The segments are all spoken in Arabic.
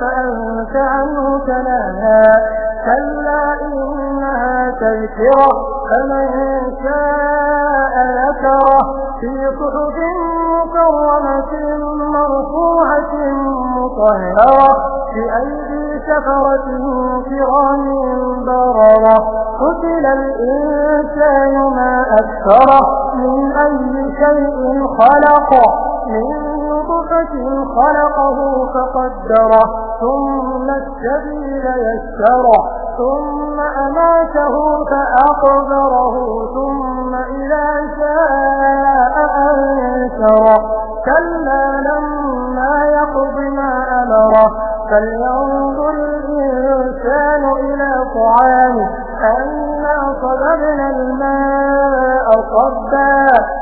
فأنت عنه تناهى كلا إنها تذكرة فمن شاء ذكره. في صحف مكرمة مرفوعة مطهرة بأيدي سفرة كرام بررة. قتل الإنسان ما أكثره من أي شيء خلق من نطفة خلقه فقدره ثم السبيل يسره ثم أماته فأقبره ثم إذا شاء أنشره. كلا لما يقض ما أمره فلينظر الإنسان إلى طعامه أنا صببنا الماء صبا.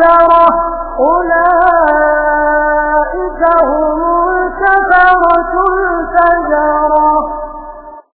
كفرة أولئك هم الكفرة الفجرة